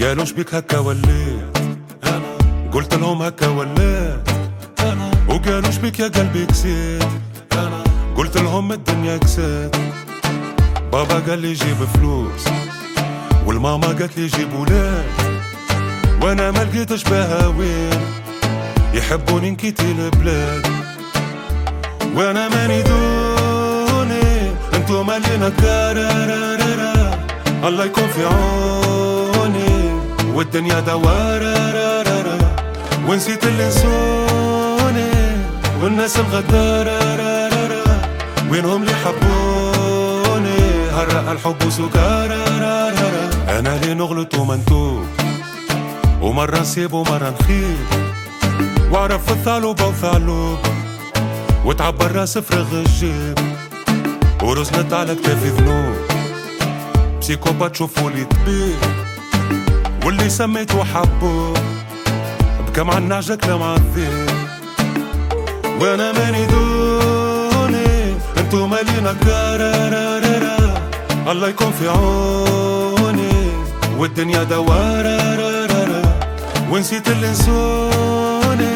قالوا شبيك هكا وليت أنا قلت لهم هكا وليت أنا وقالوا شبيك يا قلبي كسيت. أنا قلت لهم الدنيا كسيت. بابا قال لي جيب فلوس والماما قالت لي جيب ولاد. وأنا ما لقيتش بها وين. يحبوني نكيتي البلاد وأنا ماني دوني. أنتو مالينا كارارارا الله يكون في عوني. والدنيا دوارة ونسيت اللي نسوني والناس الغدارة وينهم اللي حبوني هرق الحب وسكارة أنا اللي نغلط ومنتوب ومرة نسيب ومرة نخيب. وأعرف في الثعلوبة وثعلوب وتعبر راس فرغ الجيب. ورزنت على كتافي ذنوب بسيكوبات شوفوا لي طبيب. واللي سميته حبه النعجة كلام عالذيب وأنا ماني دوني انتو مالينا كارارارا الله يكون في عوني والدنيا دوارة ونسيت اللي نسوني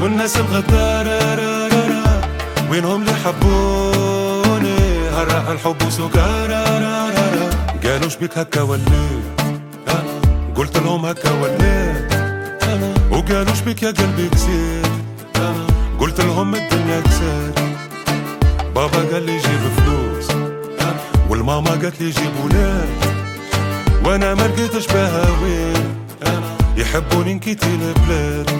والناس الغدارة وينهم اللي حبوني؟ هرق الحب وسكارة قالوا شبيك هكا أنا قلت لهم هكا وليت وقالوا شبيك يا قلبي أنا قلت لهم الدنيا كسيت بابا قال لي جيب فلوس والماما قالت لي جيب ولاد. وأنا ما لقيتش بها وين يحبوني نكيتي البلاد.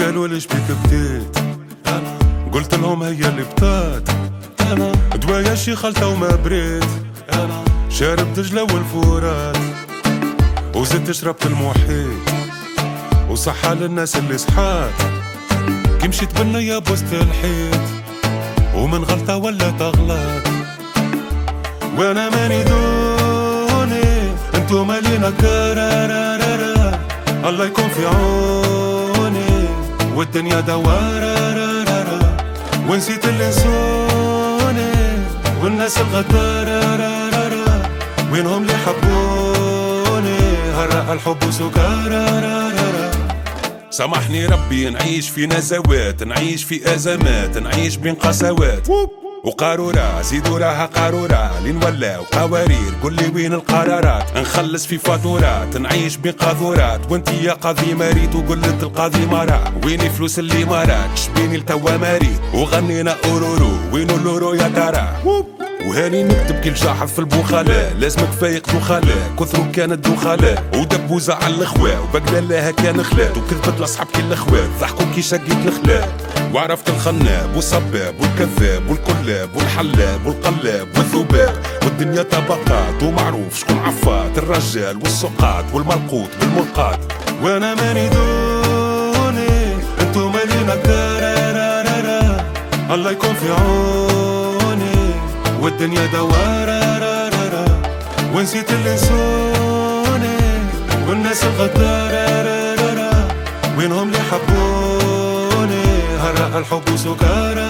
وقالوا ليش بيك بديت قلت لهم هي اللي بطات أنا دوايا شي خلطة وما بريت. أنا شارب دجلة والفورات. وزدت شربت المحيط. وصحة للناس اللي صحات. كي مشيت بالنية بوسط الحيط. ومن غلطة ولا تغلط وأنا ماني دوني. أنتو مالينا كارارارا الله يكون في عوني. والدنيا دوارة ونسيت اللي نسوني والناس الغدارة وينهم اللي حبوني هرق الحب وسكارة سامحني ربي نعيش في نزوات نعيش في أزمات نعيش بين قسوات. وقارورة زيدوا راها قارورة لين ولاو قوارير قول لي وين القرارات؟ نخلص في فاتورات نعيش بين قاذورات وانت يا قاضي مريت وقلت القاضي مرا ويني فلوس اللي مرات شبيني لتوا مريت وغنينا أورورو وينو اللورو يا ترى؟ وهاني نكتب كل جاحظ في البخلاء. لازمك فايق دخلاء كثروا كانت دخلاء ودبوزة على الأخوة. وبقلا لها كان خلات وكذبت لاصحاب كل الاخوات ضحكوا كي شقيت الخلاء. وعرفت الخناب والصباب والكذاب والكلاب والحلاب والقلاب والذباب. والدنيا طبقات ومعروف شكون عفات. الرجال والسقاط والملقوط بالملقات وأنا ماني دوني أنتو مالينا كارارارا الله يكون في عوني. والدنيا دوارة ونسيت اللي نسوني والناس الغدارة وينهم اللي حبوني هرق الحب وسكارة